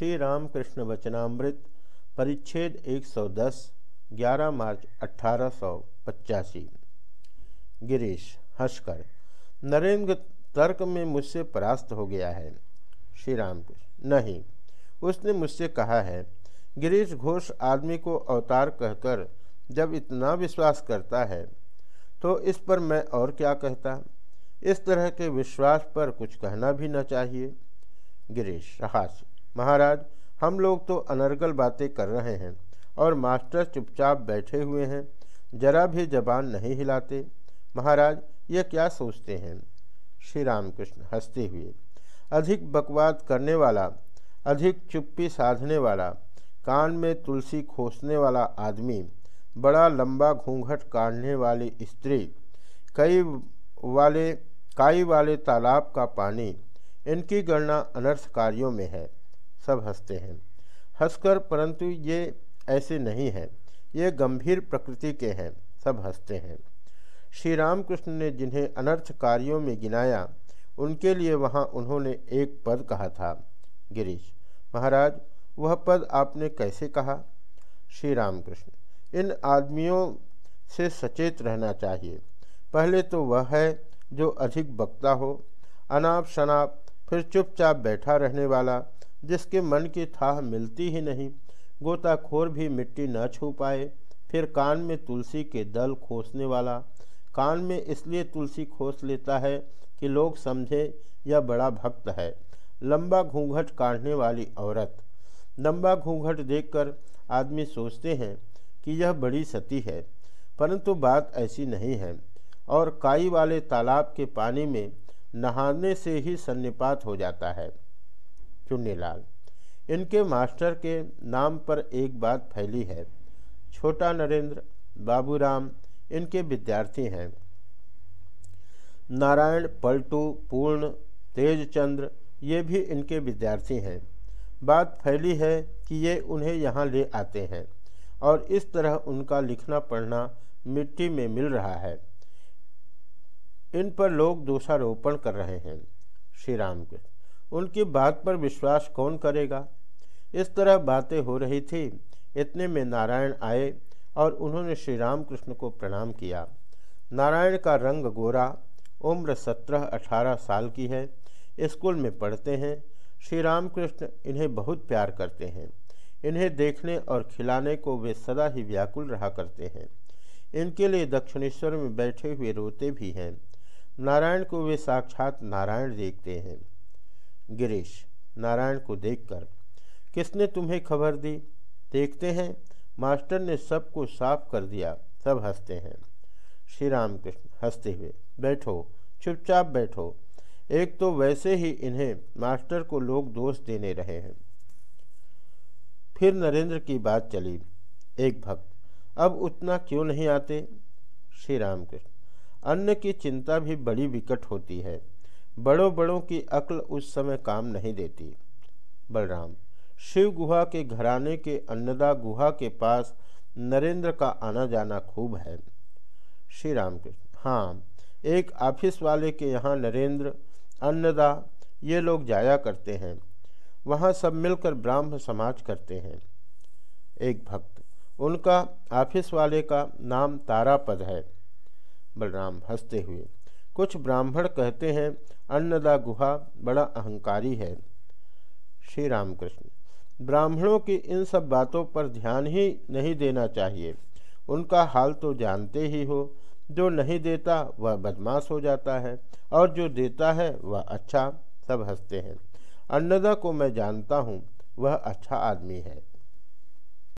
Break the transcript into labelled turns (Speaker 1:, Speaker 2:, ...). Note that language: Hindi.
Speaker 1: श्री रामकृष्ण वचनामृत परिच्छेद 110 11 मार्च अट्ठारह गिरीश हंसकर नरेंद्र तर्क में मुझसे परास्त हो गया है। श्री रामकृष्ण नहीं, उसने मुझसे कहा है। गिरीश घोष आदमी को अवतार कहकर जब इतना विश्वास करता है तो इस पर मैं और क्या कहता? इस तरह के विश्वास पर कुछ कहना भी न चाहिए। गिरीश, हास्य। महाराज, हम लोग तो अनर्गल बातें कर रहे हैं और मास्टर चुपचाप बैठे हुए हैं, जरा भी जबान नहीं हिलाते। महाराज, ये क्या सोचते हैं? श्री रामकृष्ण हँसते हुए। अधिक बकवाद करने वाला, अधिक चुप्पी साधने वाला, कान में तुलसी खोसने वाला आदमी, बड़ा लंबा घूंघट काढ़ने वाली स्त्री, कई वाले, काई वाले तालाब का पानी, इनकी गणना अनर्थ कार्यों में है। सब हँसते हैं। हंसकर परंतु ये ऐसे नहीं हैं। ये गंभीर प्रकृति के हैं, सब हँसते हैं। श्री रामकृष्ण ने जिन्हें अनर्थ कार्यों में गिनाया, उनके लिए वहाँ उन्होंने एक पद कहा था, गिरीश। महाराज, वह पद आपने कैसे कहा? श्री रामकृष्ण इन आदमियों से सचेत रहना चाहिए। पहले तो वह है जो अधिक बकता हो, अनाप शनाप, फिर चुपचाप बैठा रहने वाला जिसके मन की थाह मिलती ही नहीं। गोताखोर भी मिट्टी न छू पाए, फिर कान में तुलसी के दल खोसने वाला। कान में इसलिए तुलसी खोस लेता है कि लोग समझें यह बड़ा भक्त है। लंबा घूंघट काटने वाली औरत। लंबा घूंघट देखकर आदमी सोचते हैं कि यह बड़ी सती है, परंतु बात ऐसी नहीं है। और काई वाले तालाब के पानी में नहाने से ही सन्निपात हो जाता है। चुन्नीलाल इनके मास्टर के नाम पर एक बात फैली है। छोटा नरेंद्र, बाबूराम, इनके विद्यार्थी हैं। नारायण, पलटू, पूर्ण, तेजचंद्र, ये भी इनके विद्यार्थी हैं। बात फैली है कि ये उन्हें यहाँ ले आते हैं और इस तरह उनका लिखना पढ़ना मिट्टी में मिल रहा है। इन पर लोग दोषारोपण कर रहे हैं। श्री राम के उनकी बात पर विश्वास कौन करेगा? इस तरह बातें हो रही थी। इतने में नारायण आए और उन्होंने श्री राम कृष्ण को प्रणाम किया। नारायण का रंग गोरा, उम्र सत्रह अठारह साल की है। स्कूल में पढ़ते हैं। श्री राम कृष्ण इन्हें बहुत प्यार करते हैं। इन्हें देखने और खिलाने को वे सदा ही व्याकुल रहा करते हैं। इनके लिए दक्षिणेश्वर में बैठे हुए रोते भी हैं। नारायण को वे साक्षात नारायण देखते हैं। गिरीश नारायण को देखकर, किसने तुम्हें खबर दी? देखते हैं। मास्टर ने सबको साफ़ कर दिया। सब हँसते हैं। श्री राम कृष्ण हँसते हुए, बैठो, चुपचाप बैठो। एक तो वैसे ही इन्हें मास्टर को लोग दोष देने रहे हैं। फिर नरेंद्र की बात चली, एक भक्त, अब उतना क्यों नहीं आते? श्री राम कृष्ण अन्न की चिंता भी बड़ी विकट होती है। बड़ों बड़ों की अक्ल उस समय काम नहीं देती। बलराम, शिव गुहा के घराने के अन्नदा गुहा के पास नरेंद्र का आना जाना खूब है। श्री राम कृष्ण हाँ एक ऑफ़िस वाले के यहाँ नरेंद्र, अन्नदा, ये लोग जाया करते हैं। वहाँ सब मिलकर ब्राह्म समाज करते हैं। एक भक्त, उनका ऑफ़िस वाले का नाम तारापद है। बलराम हँसते हुए कुछ ब्राह्मण कहते हैं, अन्नदा गुहा बड़ा अहंकारी है। श्री रामकृष्ण, ब्राह्मणों की इन सब बातों पर ध्यान ही नहीं देना चाहिए। उनका हाल तो जानते ही हो। जो नहीं देता, वह बदमाश हो जाता है, और जो देता है, वह अच्छा सब हँसते हैं। अन्नदा को मैं जानता हूँ, वह अच्छा आदमी है।